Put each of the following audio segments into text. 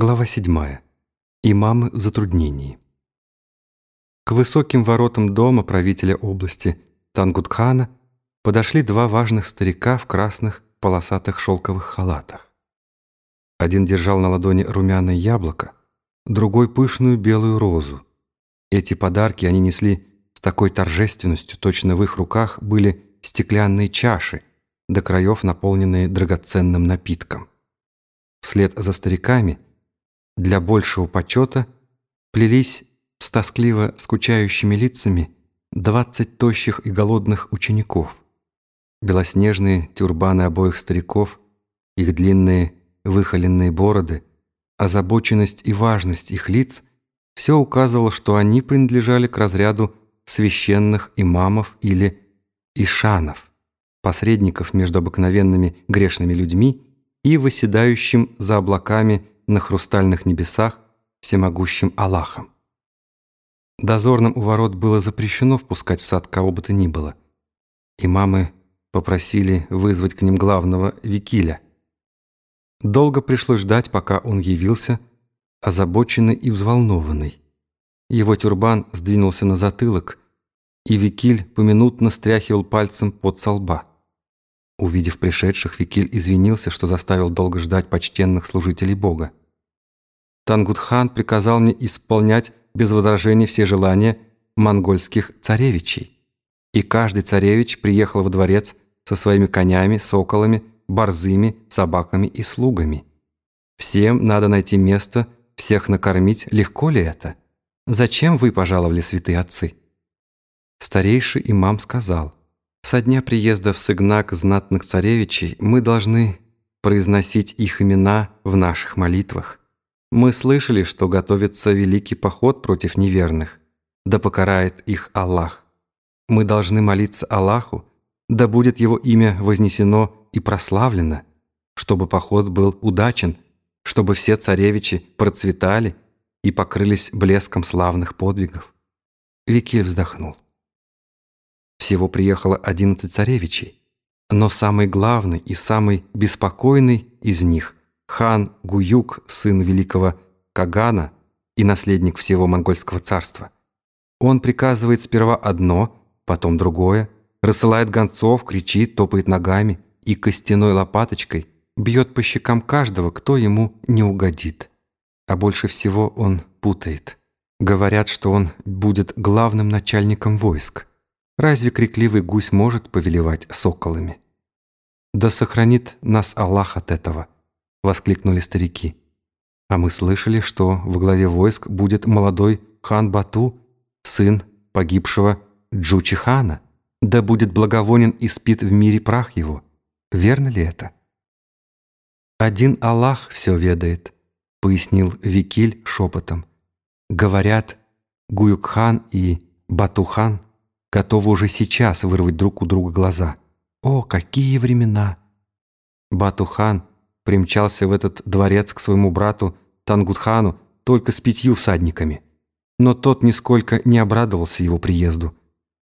Глава 7. Имамы в затруднении. К высоким воротам дома правителя области Тангутхана подошли два важных старика в красных полосатых шелковых халатах. Один держал на ладони румяное яблоко, другой — пышную белую розу. Эти подарки они несли с такой торжественностью, точно в их руках были стеклянные чаши, до краев наполненные драгоценным напитком. Вслед за стариками — для большего почета плелись с тоскливо скучающими лицами двадцать тощих и голодных учеников. Белоснежные тюрбаны обоих стариков, их длинные выхоленные бороды, озабоченность и важность их лиц все указывало, что они принадлежали к разряду священных имамов или ишанов, посредников между обыкновенными грешными людьми и выседающим за облаками на хрустальных небесах всемогущим Аллахом. Дозорным у ворот было запрещено впускать в сад кого бы то ни было. Имамы попросили вызвать к ним главного Викиля. Долго пришлось ждать, пока он явился, озабоченный и взволнованный. Его тюрбан сдвинулся на затылок, и Викиль поминутно стряхивал пальцем под солба. Увидев пришедших, Викиль извинился, что заставил долго ждать почтенных служителей Бога. Тангутхан приказал мне исполнять без возражений все желания монгольских царевичей. И каждый царевич приехал во дворец со своими конями, соколами, борзыми, собаками и слугами. Всем надо найти место, всех накормить. Легко ли это? Зачем вы пожаловали, святые отцы? Старейший имам сказал, со дня приезда в Сыгнак знатных царевичей мы должны произносить их имена в наших молитвах. Мы слышали, что готовится великий поход против неверных, да покарает их Аллах. Мы должны молиться Аллаху, да будет его имя вознесено и прославлено, чтобы поход был удачен, чтобы все царевичи процветали и покрылись блеском славных подвигов. Викиль вздохнул. Всего приехало одиннадцать царевичей, но самый главный и самый беспокойный из них – хан Гуюк, сын великого Кагана и наследник всего монгольского царства. Он приказывает сперва одно, потом другое, рассылает гонцов, кричит, топает ногами и костяной лопаточкой бьет по щекам каждого, кто ему не угодит. А больше всего он путает. Говорят, что он будет главным начальником войск. Разве крикливый гусь может повелевать соколами? «Да сохранит нас Аллах от этого!» — воскликнули старики. А мы слышали, что во главе войск будет молодой хан Бату, сын погибшего Джучихана. Да будет благовонен и спит в мире прах его. Верно ли это? «Один Аллах все ведает», — пояснил Викиль шепотом. «Говорят, Гуюкхан и Батухан — готовы уже сейчас вырвать друг у друга глаза. О, какие времена! Батухан примчался в этот дворец к своему брату Тангутхану только с пятью всадниками. Но тот нисколько не обрадовался его приезду.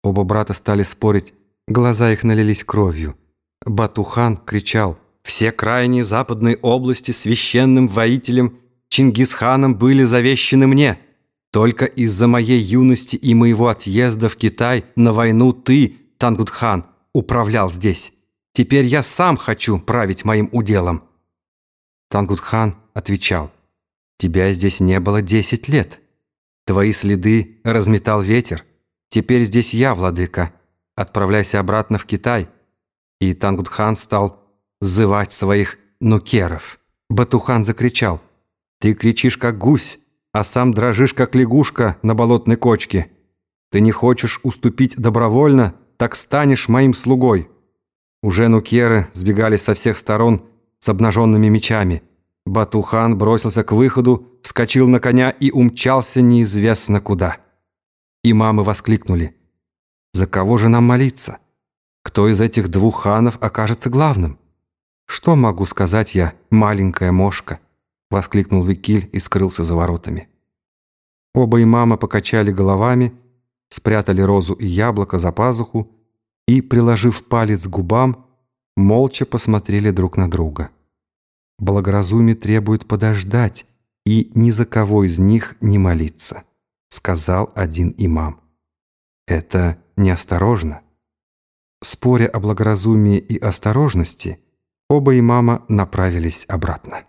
Оба брата стали спорить, глаза их налились кровью. Батухан кричал «Все крайние западные области священным воителем Чингисханом были завещены мне!» Только из-за моей юности и моего отъезда в Китай на войну ты, Тангутхан, управлял здесь. Теперь я сам хочу править моим уделом». Тангутхан отвечал, «Тебя здесь не было десять лет. Твои следы разметал ветер. Теперь здесь я, владыка. Отправляйся обратно в Китай». И Тангутхан стал зывать своих нукеров. Батухан закричал, «Ты кричишь, как гусь, а сам дрожишь, как лягушка на болотной кочке. Ты не хочешь уступить добровольно, так станешь моим слугой». Уже нукеры сбегали со всех сторон с обнаженными мечами. Батухан бросился к выходу, вскочил на коня и умчался неизвестно куда. Имамы воскликнули. «За кого же нам молиться? Кто из этих двух ханов окажется главным? Что могу сказать я, маленькая мошка?» — воскликнул Викиль и скрылся за воротами. Оба имама покачали головами, спрятали розу и яблоко за пазуху и, приложив палец к губам, молча посмотрели друг на друга. Благоразумие требует подождать и ни за кого из них не молиться, сказал один имам. Это неосторожно. Споря о благоразумии и осторожности, оба имама направились обратно.